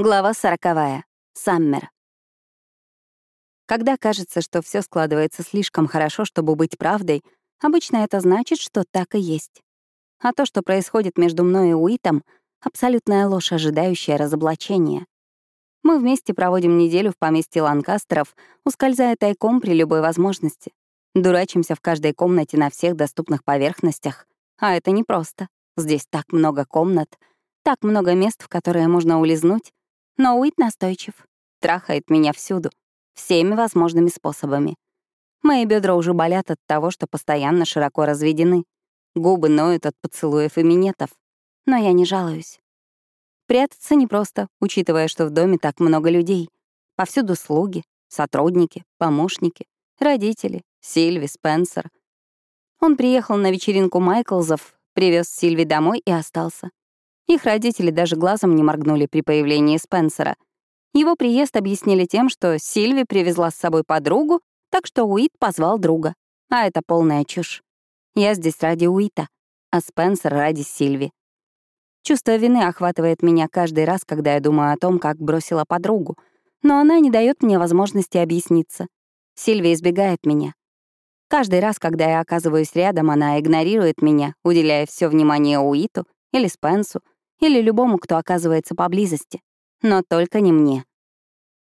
Глава сороковая. Саммер. Когда кажется, что все складывается слишком хорошо, чтобы быть правдой, обычно это значит, что так и есть. А то, что происходит между мной и Уитом, — абсолютная ложь, ожидающая разоблачения. Мы вместе проводим неделю в поместье Ланкастеров, ускользая тайком при любой возможности. Дурачимся в каждой комнате на всех доступных поверхностях. А это непросто. Здесь так много комнат, так много мест, в которые можно улизнуть, но Уит настойчив. Трахает меня всюду. Всеми возможными способами. Мои бедра уже болят от того, что постоянно широко разведены. Губы ноют от поцелуев и минетов. Но я не жалуюсь. Прятаться непросто, учитывая, что в доме так много людей. Повсюду слуги, сотрудники, помощники, родители, Сильви, Спенсер. Он приехал на вечеринку Майклзов, привез Сильви домой и остался. Их родители даже глазом не моргнули при появлении Спенсера. Его приезд объяснили тем, что Сильви привезла с собой подругу, так что Уит позвал друга. А это полная чушь. Я здесь ради Уита, а Спенсер ради Сильви. Чувство вины охватывает меня каждый раз, когда я думаю о том, как бросила подругу, но она не дает мне возможности объясниться. Сильви избегает меня. Каждый раз, когда я оказываюсь рядом, она игнорирует меня, уделяя все внимание Уиту или Спенсу, или любому, кто оказывается поблизости. Но только не мне.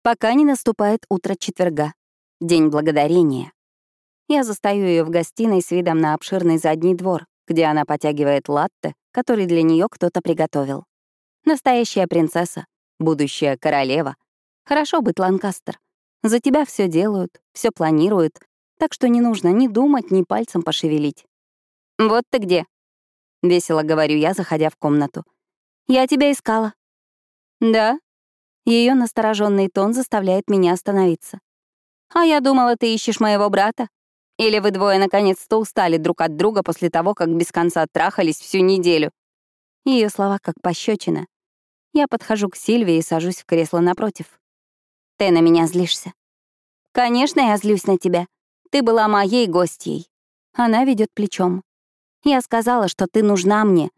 Пока не наступает утро четверга, день благодарения. Я застаю ее в гостиной с видом на обширный задний двор, где она потягивает латте, который для нее кто-то приготовил. Настоящая принцесса, будущая королева. Хорошо быть Ланкастер. За тебя все делают, все планируют, так что не нужно ни думать, ни пальцем пошевелить. «Вот ты где!» — весело говорю я, заходя в комнату. Я тебя искала». «Да?» Ее настороженный тон заставляет меня остановиться. «А я думала, ты ищешь моего брата. Или вы двое наконец-то устали друг от друга после того, как без конца трахались всю неделю?» Ее слова как пощечина. Я подхожу к Сильвии и сажусь в кресло напротив. «Ты на меня злишься?» «Конечно, я злюсь на тебя. Ты была моей гостьей». Она ведет плечом. «Я сказала, что ты нужна мне,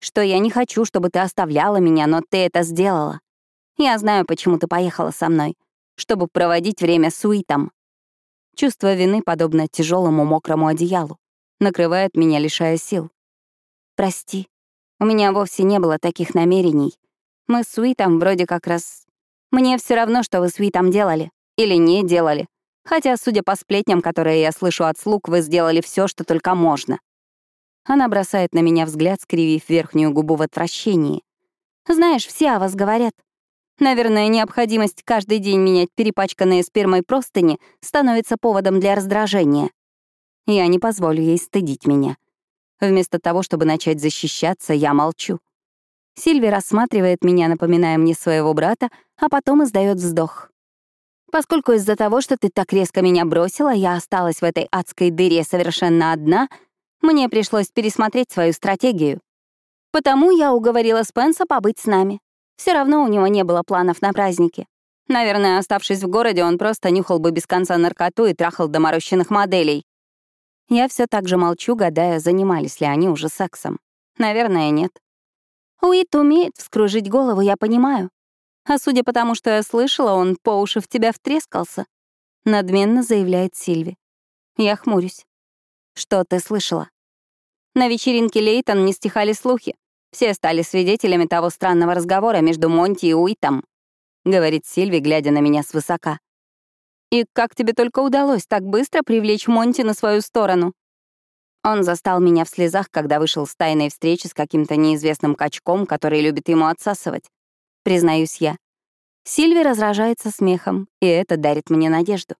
что я не хочу, чтобы ты оставляла меня, но ты это сделала. Я знаю, почему ты поехала со мной, чтобы проводить время с Уитом. Чувство вины, подобно тяжелому мокрому одеялу, накрывает меня, лишая сил. Прости, у меня вовсе не было таких намерений. Мы с Уитом вроде как раз... Мне все равно, что вы с Уитом делали или не делали. Хотя, судя по сплетням, которые я слышу от слуг, вы сделали все, что только можно. Она бросает на меня взгляд, скривив верхнюю губу в отвращении. «Знаешь, все о вас говорят. Наверное, необходимость каждый день менять перепачканные спермой простыни становится поводом для раздражения. Я не позволю ей стыдить меня. Вместо того, чтобы начать защищаться, я молчу. Сильви рассматривает меня, напоминая мне своего брата, а потом издает вздох. Поскольку из-за того, что ты так резко меня бросила, я осталась в этой адской дыре совершенно одна — мне пришлось пересмотреть свою стратегию. Потому я уговорила Спенса побыть с нами. Все равно у него не было планов на праздники. Наверное, оставшись в городе, он просто нюхал бы без конца наркоту и трахал доморощенных моделей. Я все так же молчу, гадая, занимались ли они уже сексом. Наверное, нет. Уит умеет вскружить голову, я понимаю. А судя по тому, что я слышала, он по уши в тебя втрескался. Надменно заявляет Сильви. Я хмурюсь. Что ты слышала? На вечеринке Лейтон не стихали слухи. Все стали свидетелями того странного разговора между Монти и Уитом, говорит Сильви, глядя на меня свысока. И как тебе только удалось так быстро привлечь Монти на свою сторону? Он застал меня в слезах, когда вышел с тайной встречи с каким-то неизвестным качком, который любит ему отсасывать. Признаюсь я. Сильви разражается смехом, и это дарит мне надежду.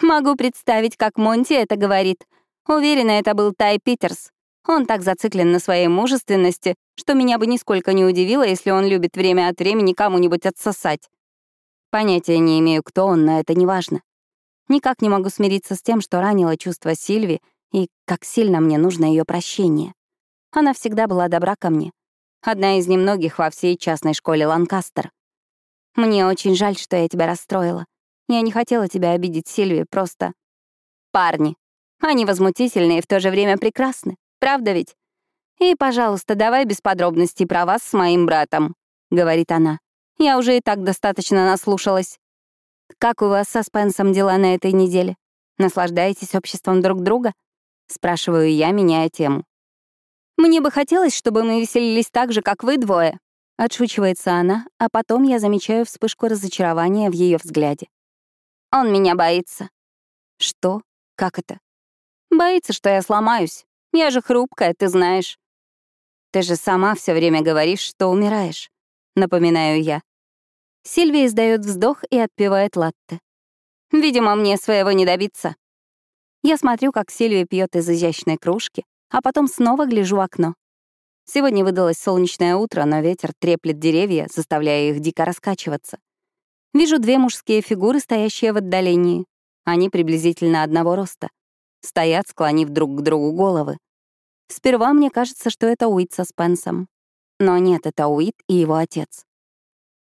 Могу представить, как Монти это говорит — Уверена, это был Тай Питерс. Он так зациклен на своей мужественности, что меня бы нисколько не удивило, если он любит время от времени кому-нибудь отсосать. Понятия не имею, кто он, но это не важно. Никак не могу смириться с тем, что ранило чувство Сильви, и как сильно мне нужно ее прощение. Она всегда была добра ко мне. Одна из немногих во всей частной школе Ланкастер. Мне очень жаль, что я тебя расстроила. Я не хотела тебя обидеть, Сильви, просто... Парни, они возмутительны и в то же время прекрасны. Правда ведь? И, пожалуйста, давай без подробностей про вас с моим братом», — говорит она. Я уже и так достаточно наслушалась. Как у вас со Спенсом дела на этой неделе? Наслаждаетесь обществом друг друга? Спрашиваю я, меняя тему. Мне бы хотелось, чтобы мы веселились так же, как вы двое. Отшучивается она, а потом я замечаю вспышку разочарования в ее взгляде. Он меня боится. Что? Как это? Боится, что я сломаюсь. Я же хрупкая, ты знаешь. Ты же сама все время говоришь, что умираешь. Напоминаю я. Сильвия издает вздох и отпивает латте. Видимо, мне своего не добиться. Я смотрю, как Сильвия пьет из изящной кружки, а потом снова гляжу в окно. Сегодня выдалось солнечное утро, но ветер треплет деревья, заставляя их дико раскачиваться. Вижу две мужские фигуры, стоящие в отдалении. Они приблизительно одного роста. Стоят, склонив друг к другу головы. Сперва мне кажется, что это Уит со Спенсом. Но нет, это Уит и его отец.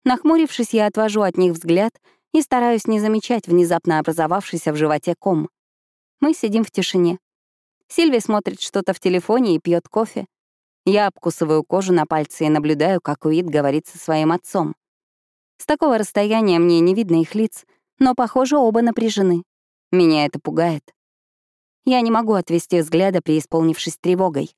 Нахмурившись, я отвожу от них взгляд и стараюсь не замечать внезапно образовавшийся в животе ком. Мы сидим в тишине. Сильви смотрит что-то в телефоне и пьет кофе. Я обкусываю кожу на пальце и наблюдаю, как Уит говорит со своим отцом. С такого расстояния мне не видно их лиц, но, похоже, оба напряжены. Меня это пугает. Я не могу отвести взгляда, преисполнившись тревогой.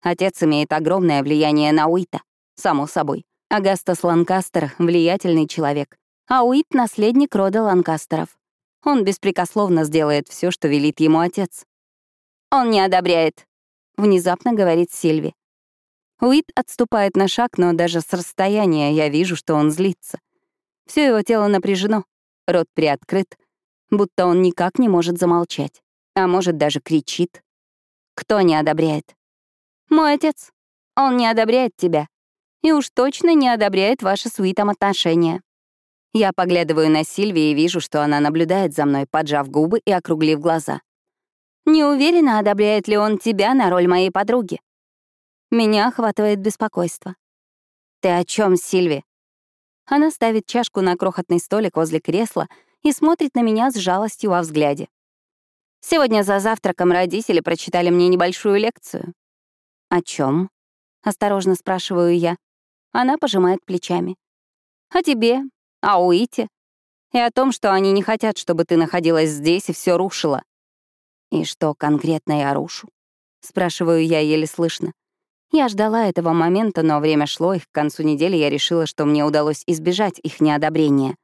Отец имеет огромное влияние на Уита, само собой. Агастас Ланкастер — влиятельный человек, а Уит — наследник рода Ланкастеров. Он беспрекословно сделает все, что велит ему отец. «Он не одобряет», — внезапно говорит Сильви. Уит отступает на шаг, но даже с расстояния я вижу, что он злится. Все его тело напряжено, рот приоткрыт, будто он никак не может замолчать, а может даже кричит. Кто не одобряет? Мой отец. Он не одобряет тебя. И уж точно не одобряет ваши с Уитом отношения. Я поглядываю на Сильви и вижу, что она наблюдает за мной, поджав губы и округлив глаза. Не уверена, одобряет ли он тебя на роль моей подруги. Меня охватывает беспокойство. «Ты о чем, Сильви?» Она ставит чашку на крохотный столик возле кресла и смотрит на меня с жалостью во взгляде. Сегодня за завтраком родители прочитали мне небольшую лекцию. «О чем? осторожно спрашиваю я. Она пожимает плечами. «О тебе, о Уите и о том, что они не хотят, чтобы ты находилась здесь и все рушила. «И что конкретно я рушу?» — спрашиваю я еле слышно. Я ждала этого момента, но время шло, и к концу недели я решила, что мне удалось избежать их неодобрения.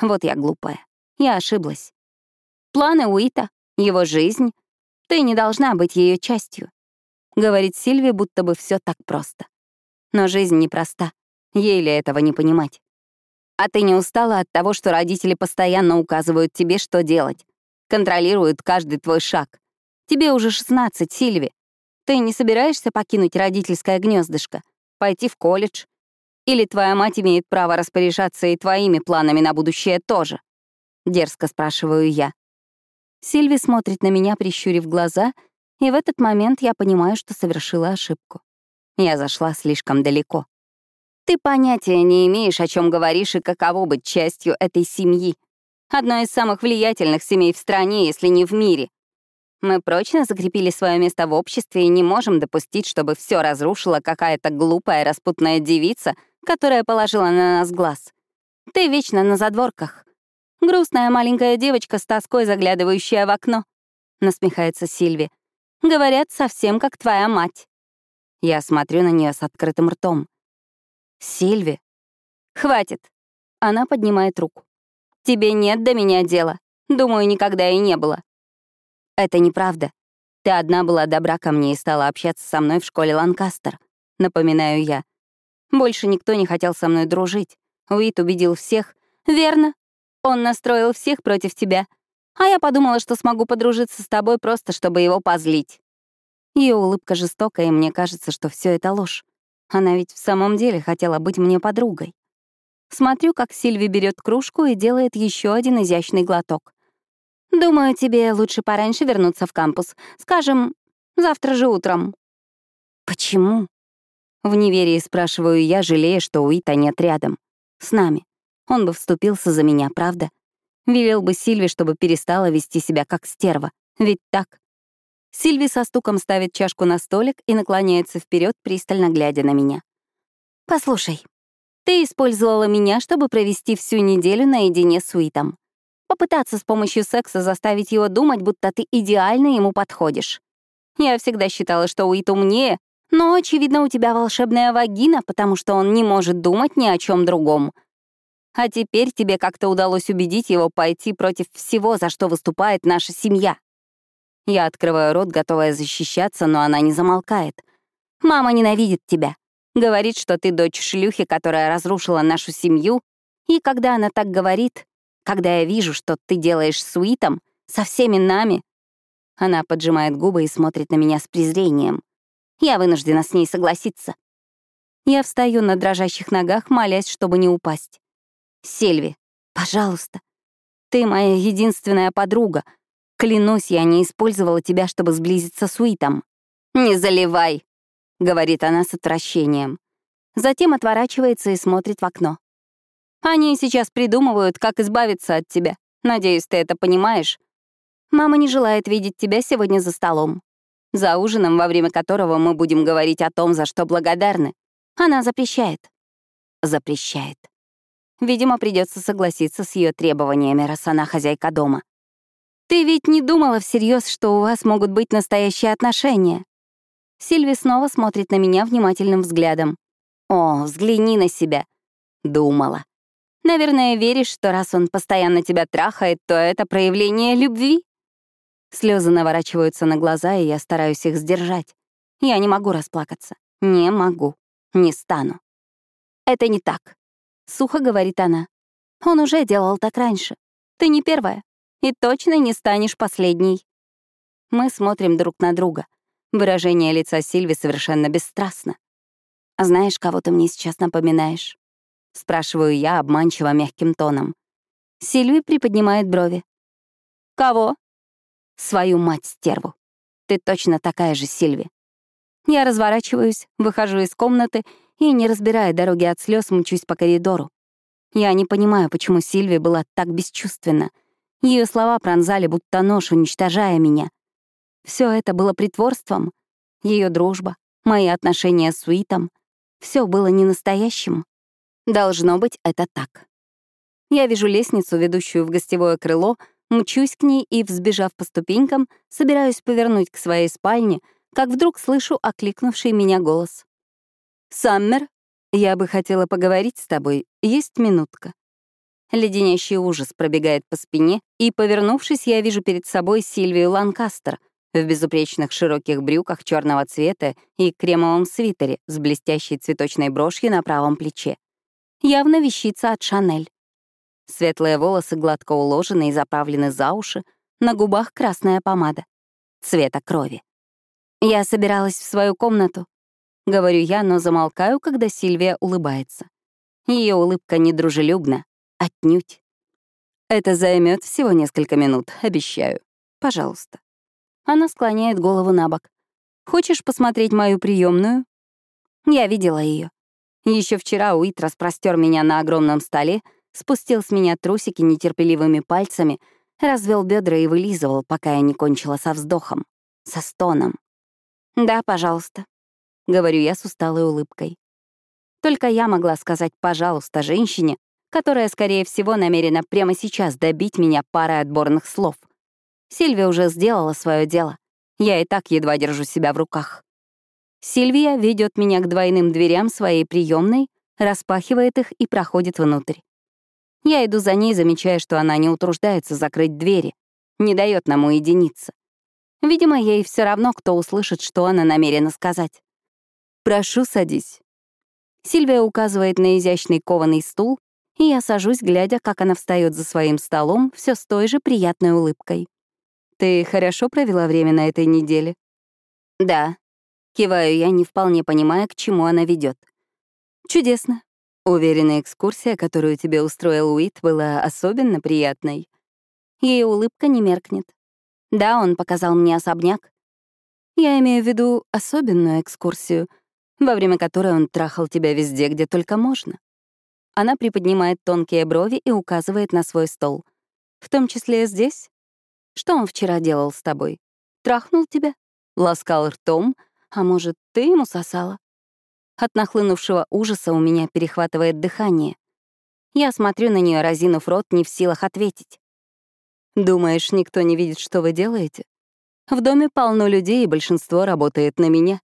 Вот я глупая. Я ошиблась. Планы Уита, его жизнь. Ты не должна быть ее частью. Говорит Сильви, будто бы все так просто. Но жизнь непроста. Ей ли этого не понимать? А ты не устала от того, что родители постоянно указывают тебе, что делать? контролируют каждый твой шаг. Тебе уже 16, Сильви. Ты не собираешься покинуть родительское гнездышко, пойти в колледж? Или твоя мать имеет право распоряжаться и твоими планами на будущее тоже? Дерзко спрашиваю я. Сильви смотрит на меня, прищурив глаза, и в этот момент я понимаю, что совершила ошибку. Я зашла слишком далеко. Ты понятия не имеешь, о чем говоришь и каково быть частью этой семьи, Одной из самых влиятельных семей в стране, если не в мире. Мы прочно закрепили свое место в обществе и не можем допустить, чтобы все разрушила какая-то глупая распутная девица, которая положила на нас глаз. Ты вечно на задворках. Грустная маленькая девочка с тоской, заглядывающая в окно. Насмехается Сильви. Говорят, совсем как твоя мать. Я смотрю на нее с открытым ртом. Сильви. Хватит. Она поднимает руку. Тебе нет до меня дела. Думаю, никогда и не было. Это неправда. Ты одна была добра ко мне и стала общаться со мной в школе Ланкастер. Напоминаю я. Больше никто не хотел со мной дружить. Уит убедил всех. Верно. Он настроил всех против тебя. А я подумала, что смогу подружиться с тобой просто, чтобы его позлить. Ее улыбка жестокая, и мне кажется, что все это ложь. Она ведь в самом деле хотела быть мне подругой. Смотрю, как Сильви берет кружку и делает еще один изящный глоток. «Думаю, тебе лучше пораньше вернуться в кампус. Скажем, завтра же утром». «Почему?» В неверии спрашиваю я, жалея, что Уита нет рядом. С нами. Он бы вступился за меня, правда? Велел бы Сильви, чтобы перестала вести себя как стерва. Ведь так? Сильви со стуком ставит чашку на столик и наклоняется вперед, пристально глядя на меня. «Послушай, Ты использовала меня, чтобы провести всю неделю наедине с Уитом. Попытаться с помощью секса заставить его думать, будто ты идеально ему подходишь. Я всегда считала, что Уит умнее, но, очевидно, у тебя волшебная вагина, потому что он не может думать ни о чем другом. А теперь тебе как-то удалось убедить его пойти против всего, за что выступает наша семья. Я открываю рот, готовая защищаться, но она не замолкает. «Мама ненавидит тебя. Говорит, что ты дочь шлюхи, которая разрушила нашу семью. И когда она так говорит, когда я вижу, что ты делаешь с Уитом, со всеми нами...» Она поджимает губы и смотрит на меня с презрением. Я вынуждена с ней согласиться. Я встаю на дрожащих ногах, молясь, чтобы не упасть. «Сельви, пожалуйста, ты моя единственная подруга, Клянусь, я не использовала тебя, чтобы сблизиться с Уитом. «Не заливай», — говорит она с отвращением. Затем отворачивается и смотрит в окно. «Они сейчас придумывают, как избавиться от тебя. Надеюсь, ты это понимаешь. Мама не желает видеть тебя сегодня за столом. За ужином, во время которого мы будем говорить о том, за что благодарны. Она запрещает. Запрещает. Видимо, придется согласиться с ее требованиями, раз она хозяйка дома. Ты ведь не думала всерьез, что у вас могут быть настоящие отношения? Сильви снова смотрит на меня внимательным взглядом. О, взгляни на себя. Думала. Наверное, веришь, что раз он постоянно тебя трахает, то это проявление любви? Слезы наворачиваются на глаза, и я стараюсь их сдержать. Я не могу расплакаться. Не могу. Не стану. Это не так. Сухо говорит она. Он уже делал так раньше. Ты не первая. И точно не станешь последней. Мы смотрим друг на друга. Выражение лица Сильви совершенно бесстрастно. «А знаешь, кого ты мне сейчас напоминаешь?» Спрашиваю я обманчиво мягким тоном. Сильви приподнимает брови. «Кого?» «Свою мать-стерву. Ты точно такая же, Сильви». Я разворачиваюсь, выхожу из комнаты и, не разбирая дороги от слез, мчусь по коридору. Я не понимаю, почему Сильви была так бесчувственна — ее слова пронзали, будто нож, уничтожая меня. Все это было притворством. Ее дружба, мои отношения с Уитом — все было не настоящим. Должно быть, это так. Я вижу лестницу, ведущую в гостевое крыло, мчусь к ней и, взбежав по ступенькам, собираюсь повернуть к своей спальне, как вдруг слышу окликнувший меня голос. «Саммер, я бы хотела поговорить с тобой. Есть минутка?» Леденящий ужас пробегает по спине, и, повернувшись, я вижу перед собой Сильвию Ланкастер в безупречных широких брюках черного цвета и кремовом свитере с блестящей цветочной брошью на правом плече. Явно вещица от Шанель. Светлые волосы гладко уложены и заправлены за уши, на губах красная помада. Цвета крови. Я собиралась в свою комнату. Говорю я, но замолкаю, когда Сильвия улыбается. Ее улыбка недружелюбна, Отнюдь. Это займет всего несколько минут, обещаю. Пожалуйста. Она склоняет голову на бок. Хочешь посмотреть мою приемную? Я видела ее. Еще вчера Уит распростер меня на огромном столе, спустил с меня трусики нетерпеливыми пальцами, развел бедра и вылизывал, пока я не кончила со вздохом, со стоном. «Да, пожалуйста», — говорю я с усталой улыбкой. Только я могла сказать «пожалуйста» женщине, которая, скорее всего, намерена прямо сейчас добить меня парой отборных слов. Сильвия уже сделала свое дело. Я и так едва держу себя в руках. Сильвия ведет меня к двойным дверям своей приемной, распахивает их и проходит внутрь. Я иду за ней, замечая, что она не утруждается закрыть двери, не дает нам уединиться. Видимо, ей все равно, кто услышит, что она намерена сказать. «Прошу, садись». Сильвия указывает на изящный кованый стул, и я сажусь, глядя, как она встает за своим столом, все с той же приятной улыбкой. «Ты хорошо провела время на этой неделе?» «Да», — киваю я, не вполне понимая, к чему она ведет. «Чудесно. Уверена, экскурсия, которую тебе устроил Уит, была особенно приятной». Ее улыбка не меркнет. «Да, он показал мне особняк. Я имею в виду особенную экскурсию, во время которой он трахал тебя везде, где только можно. Она приподнимает тонкие брови и указывает на свой стол. «В том числе здесь? Что он вчера делал с тобой? Трахнул тебя? Ласкал ртом? А может, ты ему сосала?» От нахлынувшего ужаса у меня перехватывает дыхание. Я смотрю на нее, разинув рот, не в силах ответить. «Думаешь, никто не видит, что вы делаете? В доме полно людей, и большинство работает на меня.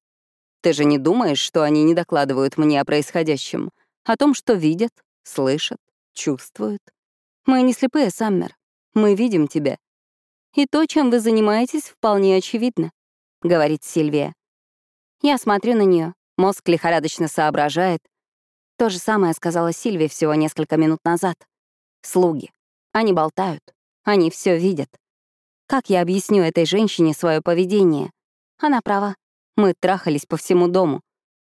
Ты же не думаешь, что они не докладывают мне о происходящем, о том, что видят, слышат, чувствуют? Мы не слепые, Саммер. Мы видим тебя. И то, чем вы занимаетесь, вполне очевидно», — говорит Сильвия. Я смотрю на нее, Мозг лихорадочно соображает. То же самое сказала Сильвия всего несколько минут назад. Слуги. Они болтают. Они все видят. Как я объясню этой женщине свое поведение? Она права. Мы трахались по всему дому.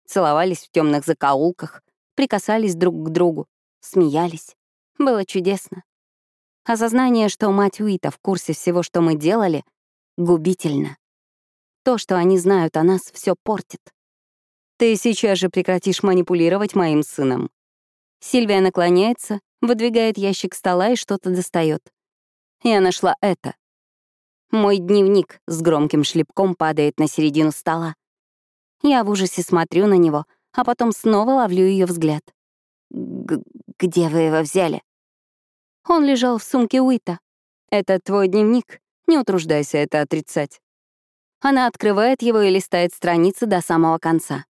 Целовались в темных закоулках, прикасались друг к другу, смеялись. Было чудесно. Осознание, что мать Уита в курсе всего, что мы делали, губительно. То, что они знают о нас, все портит. Ты сейчас же прекратишь манипулировать моим сыном. Сильвия наклоняется, выдвигает ящик стола и что-то достает. Я нашла это. Мой дневник с громким шлепком падает на середину стола. Я в ужасе смотрю на него, а потом снова ловлю ее взгляд. Г «Где вы его взяли?» Он лежал в сумке Уита. «Это твой дневник. Не утруждайся это отрицать». Она открывает его и листает страницы до самого конца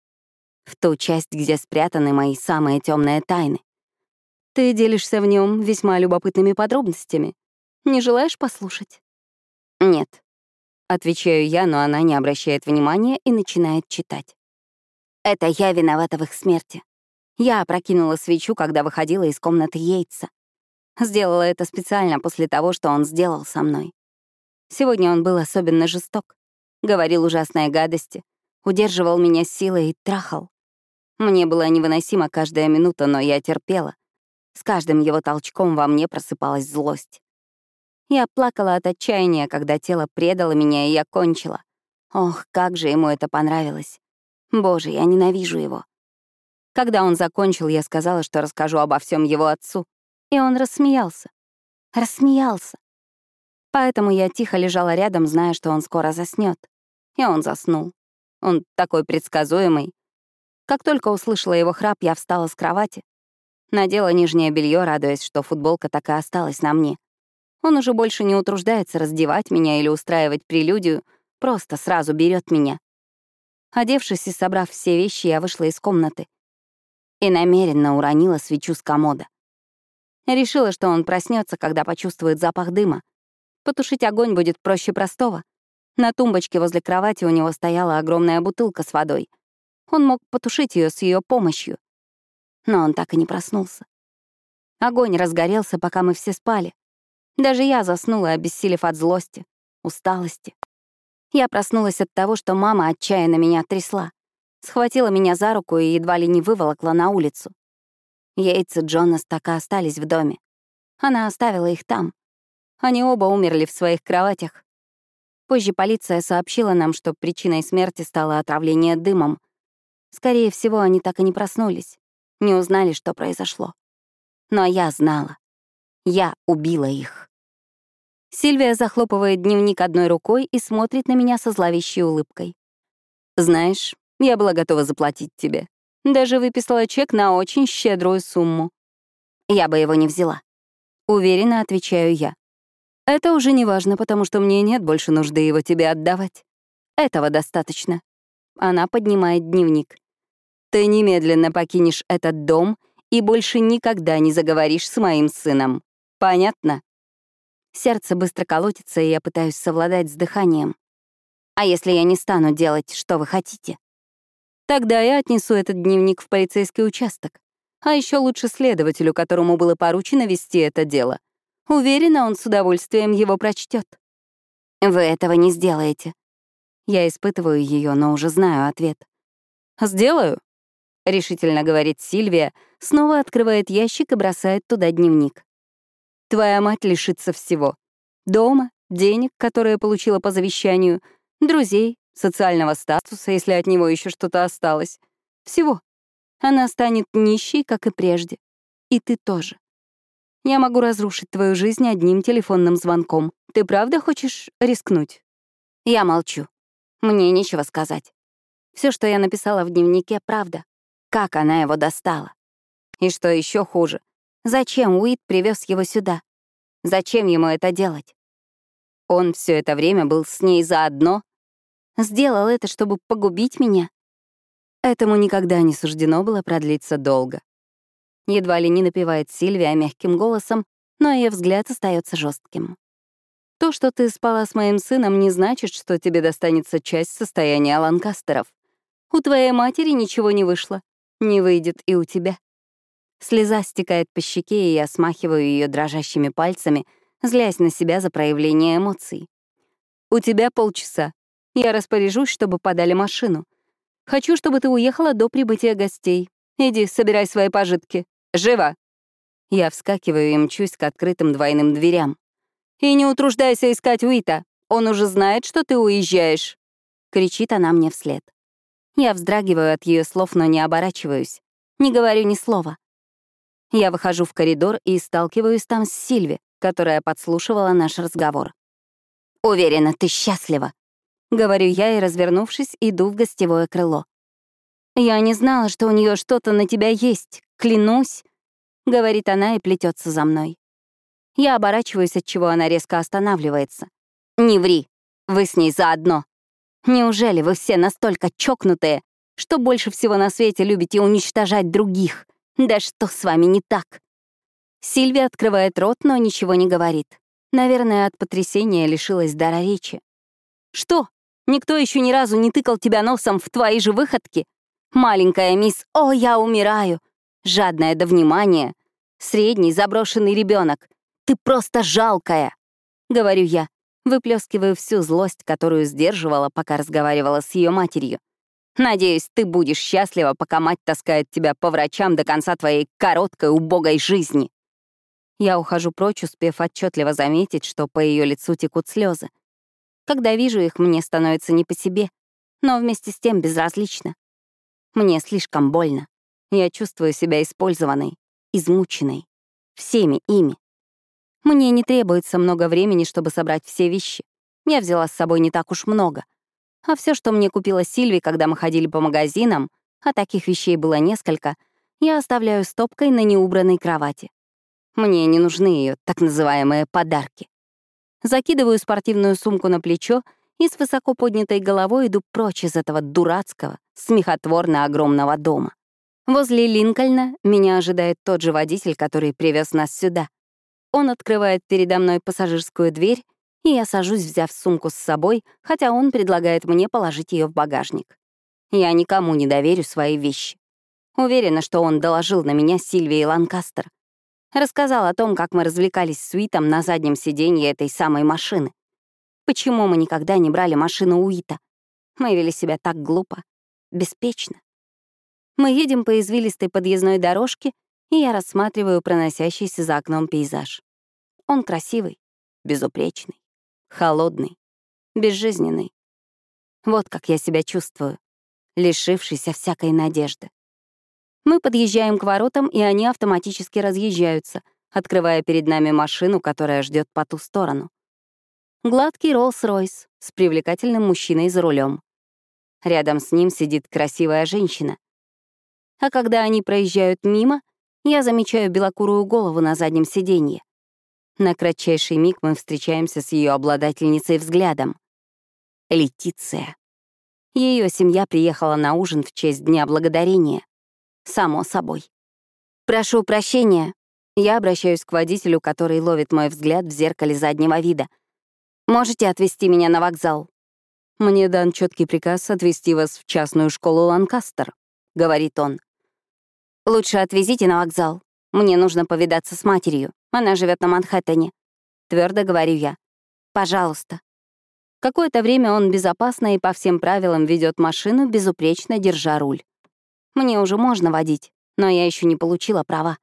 в ту часть, где спрятаны мои самые темные тайны. Ты делишься в нем весьма любопытными подробностями. Не желаешь послушать? Нет. Отвечаю я, но она не обращает внимания и начинает читать. Это я виновата в их смерти. Я опрокинула свечу, когда выходила из комнаты Йейтса. Сделала это специально после того, что он сделал со мной. Сегодня он был особенно жесток. Говорил ужасные гадости, удерживал меня силой и трахал. Мне была невыносима каждая минута, но я терпела. С каждым его толчком во мне просыпалась злость. Я плакала от отчаяния, когда тело предало меня, и я кончила. Ох, как же ему это понравилось. Боже, я ненавижу его. Когда он закончил, я сказала, что расскажу обо всем его отцу, и он рассмеялся. Рассмеялся. Поэтому я тихо лежала рядом, зная, что он скоро заснет. И он заснул. Он такой предсказуемый, как только услышала его храп, я встала с кровати, надела нижнее белье, радуясь, что футболка так и осталась на мне. Он уже больше не утруждается раздевать меня или устраивать прелюдию, просто сразу берет меня. Одевшись и собрав все вещи, я вышла из комнаты и намеренно уронила свечу с комода. Решила, что он проснется, когда почувствует запах дыма. Потушить огонь будет проще простого. На тумбочке возле кровати у него стояла огромная бутылка с водой — он мог потушить ее с ее помощью. Но он так и не проснулся. Огонь разгорелся, пока мы все спали. Даже я заснула, обессилев от злости, усталости. Я проснулась от того, что мама отчаянно меня трясла. Схватила меня за руку и едва ли не выволокла на улицу. Яйца Джонас так и остались в доме. Она оставила их там. Они оба умерли в своих кроватях. Позже полиция сообщила нам, что причиной смерти стало отравление дымом, Скорее всего, они так и не проснулись, не узнали, что произошло. Но я знала. Я убила их. Сильвия захлопывает дневник одной рукой и смотрит на меня со зловещей улыбкой. «Знаешь, я была готова заплатить тебе. Даже выписала чек на очень щедрую сумму. Я бы его не взяла. Уверенно отвечаю я. Это уже не важно, потому что мне нет больше нужды его тебе отдавать. Этого достаточно. Она поднимает дневник. Ты немедленно покинешь этот дом и больше никогда не заговоришь с моим сыном. Понятно? Сердце быстро колотится, и я пытаюсь совладать с дыханием. А если я не стану делать, что вы хотите? Тогда я отнесу этот дневник в полицейский участок. А еще лучше следователю, которому было поручено вести это дело. Уверена, он с удовольствием его прочтет. Вы этого не сделаете. Я испытываю ее, но уже знаю ответ. Сделаю. — решительно говорит Сильвия, снова открывает ящик и бросает туда дневник. «Твоя мать лишится всего. Дома, денег, которые получила по завещанию, друзей, социального статуса, если от него еще что-то осталось. Всего. Она станет нищей, как и прежде. И ты тоже. Я могу разрушить твою жизнь одним телефонным звонком. Ты правда хочешь рискнуть?» Я молчу. Мне нечего сказать. Все, что я написала в дневнике, правда. как она его достала. И что еще хуже, зачем Уит привез его сюда? Зачем ему это делать? Он все это время был с ней заодно. Сделал это, чтобы погубить меня. Этому никогда не суждено было продлиться долго. Едва ли не напевает Сильвия мягким голосом, но ее взгляд остается жестким. То, что ты спала с моим сыном, не значит, что тебе достанется часть состояния Ланкастеров. У твоей матери ничего не вышло. Не выйдет и у тебя. Слеза стекает по щеке, и я смахиваю ее дрожащими пальцами, злясь на себя за проявление эмоций. «У тебя полчаса. Я распоряжусь, чтобы подали машину. Хочу, чтобы ты уехала до прибытия гостей. Иди, собирай свои пожитки. Живо!» Я вскакиваю и мчусь к открытым двойным дверям. «И не утруждайся искать Уита. Он уже знает, что ты уезжаешь!» — кричит она мне вслед. Я вздрагиваю от ее слов, но не оборачиваюсь. Не говорю ни слова. Я выхожу в коридор и сталкиваюсь там с Сильви, которая подслушивала наш разговор. «Уверена, ты счастлива», — говорю я и, развернувшись, иду в гостевое крыло. «Я не знала, что у нее что-то на тебя есть, клянусь», — говорит она и плетется за мной. Я оборачиваюсь, от чего она резко останавливается. «Не ври, вы с ней заодно. Неужели вы все настолько чокнутые, что больше всего на свете любите уничтожать других? Да что с вами не так?» Сильвия открывает рот, но ничего не говорит. Наверное, от потрясения лишилась дара речи. «Что? Никто еще ни разу не тыкал тебя носом в твои же выходки? Маленькая мисс «О, я умираю!» Жадная до внимания. Средний заброшенный ребенок. Ты просто жалкая!» — говорю я, выплескиваю всю злость, которую сдерживала, пока разговаривала с ее матерью. «Надеюсь, ты будешь счастлива, пока мать таскает тебя по врачам до конца твоей короткой, убогой жизни!» Я ухожу прочь, успев отчетливо заметить, что по ее лицу текут слезы. Когда вижу их, мне становится не по себе, но вместе с тем безразлично. Мне слишком больно. Я чувствую себя использованной, измученной. Всеми ими. Мне не требуется много времени, чтобы собрать все вещи. Я взяла с собой не так уж много. А все, что мне купила Сильви, когда мы ходили по магазинам, а таких вещей было несколько, я оставляю стопкой на неубранной кровати. Мне не нужны ее так называемые подарки. Закидываю спортивную сумку на плечо и с высоко поднятой головой иду прочь из этого дурацкого, смехотворно огромного дома. Возле Линкольна меня ожидает тот же водитель, который привез нас сюда. Он открывает передо мной пассажирскую дверь, и я сажусь, взяв сумку с собой, хотя он предлагает мне положить ее в багажник. Я никому не доверю свои вещи. Уверена, что он доложил на меня Сильвии Ланкастер. Рассказал о том, как мы развлекались с Уитом на заднем сиденье этой самой машины. Почему мы никогда не брали машину Уита? Мы вели себя так глупо, беспечно. Мы едем по извилистой подъездной дорожке, и я рассматриваю проносящийся за окном пейзаж. Он красивый, безупречный, холодный, безжизненный. Вот как я себя чувствую, лишившийся всякой надежды. Мы подъезжаем к воротам, и они автоматически разъезжаются, открывая перед нами машину, которая ждет по ту сторону. Гладкий Роллс-Ройс с привлекательным мужчиной за рулем. Рядом с ним сидит красивая женщина. А когда они проезжают мимо, я замечаю белокурую голову на заднем сиденье. На кратчайший миг мы встречаемся с ее обладательницей взглядом. Летиция. Ее семья приехала на ужин в честь Дня Благодарения. Само собой. «Прошу прощения». Я обращаюсь к водителю, который ловит мой взгляд в зеркале заднего вида. «Можете отвезти меня на вокзал?» «Мне дан четкий приказ отвезти вас в частную школу Ланкастер», — говорит он. «Лучше отвезите на вокзал. Мне нужно повидаться с матерью. Она живет на Манхэттене». Твердо говорю я. «Пожалуйста». Какое-то время он безопасно и по всем правилам ведет машину, безупречно держа руль. Мне уже можно водить, но я еще не получила права.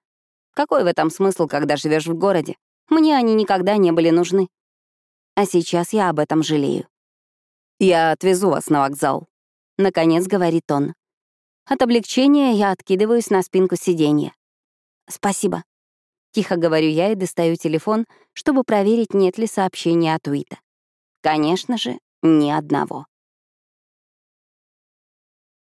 Какой в этом смысл, когда живешь в городе? Мне они никогда не были нужны. А сейчас я об этом жалею. «Я отвезу вас на вокзал», — наконец говорит он. От облегчения я откидываюсь на спинку сиденья. «Спасибо», — тихо говорю я и достаю телефон, чтобы проверить, нет ли сообщения от Уита. Конечно же, ни одного.